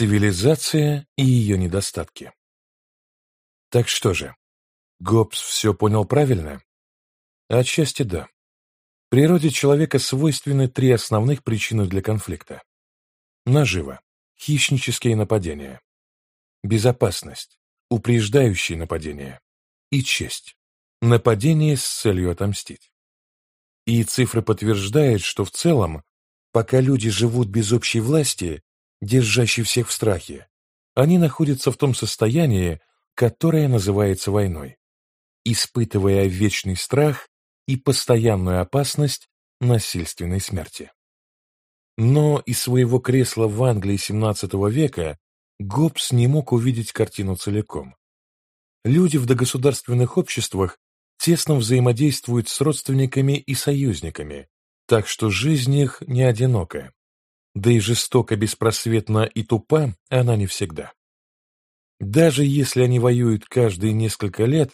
Цивилизация и ее недостатки. Так что же, Гоббс все понял правильно? Отчасти да. Природе человека свойственны три основных причины для конфликта. Наживо, хищнические нападения. Безопасность, упреждающие нападения. И честь, нападение с целью отомстить. И цифры подтверждают, что в целом, пока люди живут без общей власти, держащей всех в страхе, они находятся в том состоянии, которое называется войной, испытывая вечный страх и постоянную опасность насильственной смерти. Но из своего кресла в Англии XVII века Гоббс не мог увидеть картину целиком. Люди в догосударственных обществах тесно взаимодействуют с родственниками и союзниками, так что жизнь их не одинокая. Да и жестоко, беспросветна и тупа она не всегда. Даже если они воюют каждые несколько лет,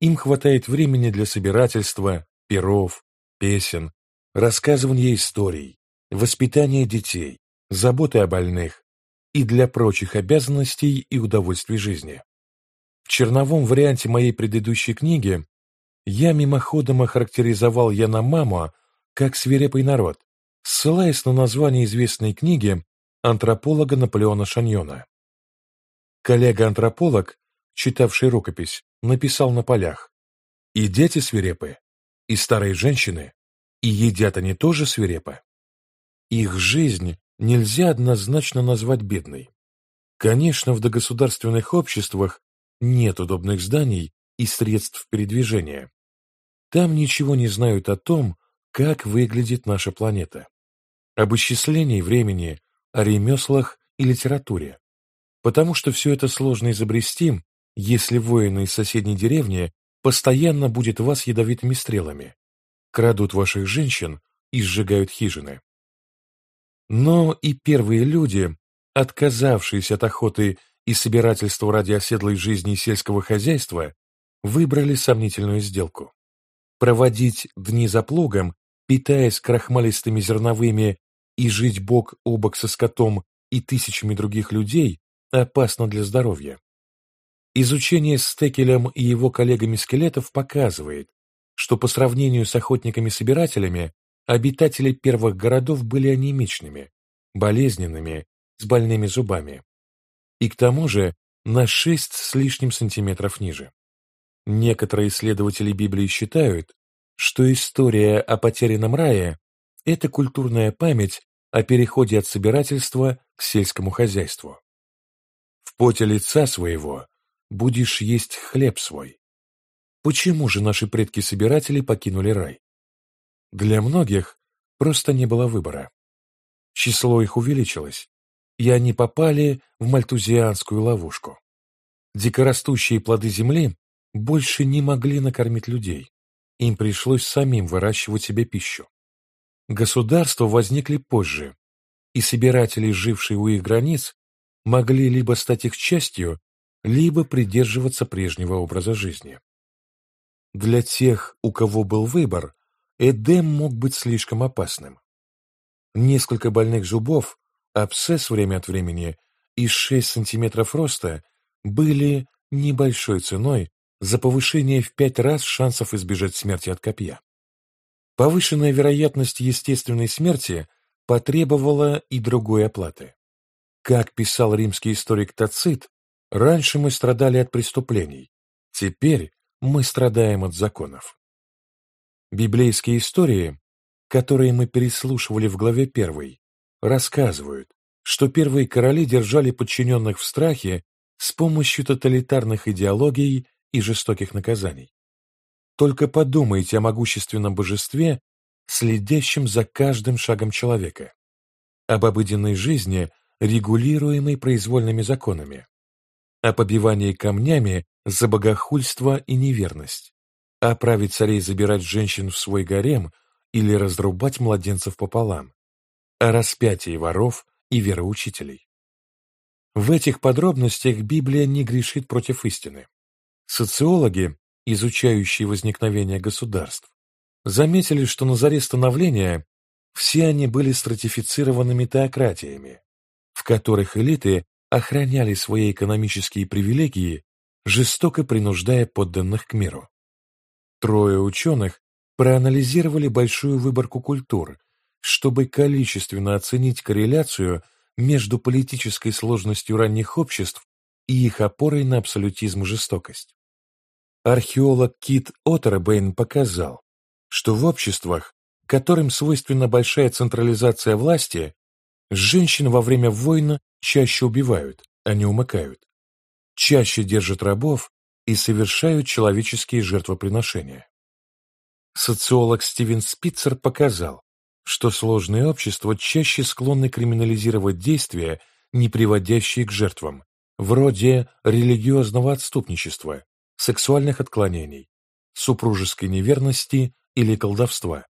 им хватает времени для собирательства, перов, песен, рассказывания историй, воспитания детей, заботы о больных и для прочих обязанностей и удовольствий жизни. В черновом варианте моей предыдущей книги я мимоходом охарактеризовал Яномаму как свирепый народ, ссылаясь на название известной книги антрополога Наполеона Шаньона. Коллега-антрополог, читавший рукопись, написал на полях «И дети свирепы, и старые женщины, и едят они тоже свирепо. Их жизнь нельзя однозначно назвать бедной. Конечно, в догосударственных обществах нет удобных зданий и средств передвижения. Там ничего не знают о том, как выглядит наша планета об исчислении времени, о ремеслах и литературе. Потому что все это сложно изобрести, если воины из соседней деревни постоянно будет вас ядовитыми стрелами, крадут ваших женщин и сжигают хижины. Но и первые люди, отказавшиеся от охоты и собирательства ради оседлой жизни сельского хозяйства, выбрали сомнительную сделку. Проводить дни за плугом, питаясь крахмалистыми зерновыми и жить бок о бок со скотом и тысячами других людей опасно для здоровья. Изучение Стекелем и его коллегами скелетов показывает, что по сравнению с охотниками-собирателями обитатели первых городов были анемичными, болезненными, с больными зубами. И к тому же на 6 с лишним сантиметров ниже. Некоторые исследователи Библии считают, что история о потерянном рае – это культурная память о переходе от собирательства к сельскому хозяйству. В поте лица своего будешь есть хлеб свой. Почему же наши предки-собиратели покинули рай? Для многих просто не было выбора. Число их увеличилось, и они попали в мальтузианскую ловушку. Дикорастущие плоды земли больше не могли накормить людей, им пришлось самим выращивать себе пищу. Государства возникли позже, и собиратели, жившие у их границ, могли либо стать их частью, либо придерживаться прежнего образа жизни. Для тех, у кого был выбор, Эдем мог быть слишком опасным. Несколько больных зубов, абсцесс время от времени и 6 сантиметров роста были небольшой ценой за повышение в пять раз шансов избежать смерти от копья. Повышенная вероятность естественной смерти потребовала и другой оплаты. Как писал римский историк Тацит, раньше мы страдали от преступлений, теперь мы страдаем от законов. Библейские истории, которые мы переслушивали в главе первой, рассказывают, что первые короли держали подчиненных в страхе с помощью тоталитарных идеологий и жестоких наказаний. Только подумайте о могущественном божестве, следящем за каждым шагом человека, об обыденной жизни, регулируемой произвольными законами, о побивании камнями за богохульство и неверность, о праве царей забирать женщин в свой гарем или разрубать младенцев пополам, о распятии воров и вероучителей. В этих подробностях Библия не грешит против истины. Социологи изучающие возникновение государств, заметили, что на заре становления все они были стратифицированными теократиями, в которых элиты охраняли свои экономические привилегии, жестоко принуждая подданных к миру. Трое ученых проанализировали большую выборку культур, чтобы количественно оценить корреляцию между политической сложностью ранних обществ и их опорой на абсолютизм и жестокость. Археолог Кит Оттербейн показал, что в обществах, которым свойственна большая централизация власти, женщин во время войн чаще убивают, а не умыкают, чаще держат рабов и совершают человеческие жертвоприношения. Социолог Стивен Спитцер показал, что сложные общества чаще склонны криминализировать действия, не приводящие к жертвам, вроде религиозного отступничества, сексуальных отклонений, супружеской неверности или колдовства,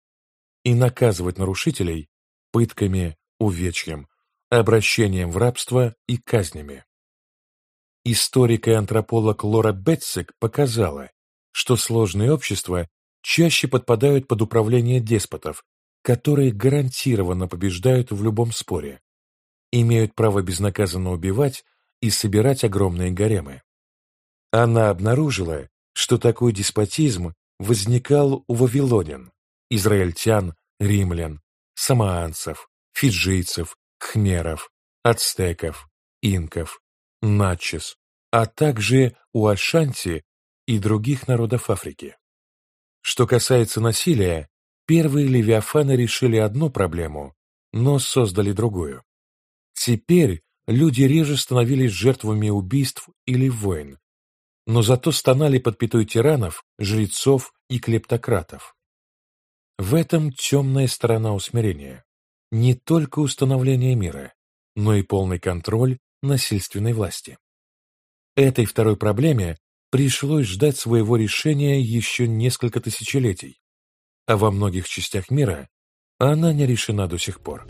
и наказывать нарушителей пытками, увечьем, обращением в рабство и казнями. Историк и антрополог Лора Бетсик показала, что сложные общества чаще подпадают под управление деспотов, которые гарантированно побеждают в любом споре, имеют право безнаказанно убивать и собирать огромные гаремы. Она обнаружила, что такой деспотизм возникал у вавилонян, израильтян, римлян, самоанцев, фиджийцев, кхмеров, ацтеков, инков, начес, а также у Ашанти и других народов Африки. Что касается насилия, первые левиафаны решили одну проблему, но создали другую. Теперь люди реже становились жертвами убийств или войн, но зато стонали под пятой тиранов, жрецов и клептократов. В этом темная сторона усмирения. Не только установление мира, но и полный контроль насильственной власти. Этой второй проблеме пришлось ждать своего решения еще несколько тысячелетий, а во многих частях мира она не решена до сих пор.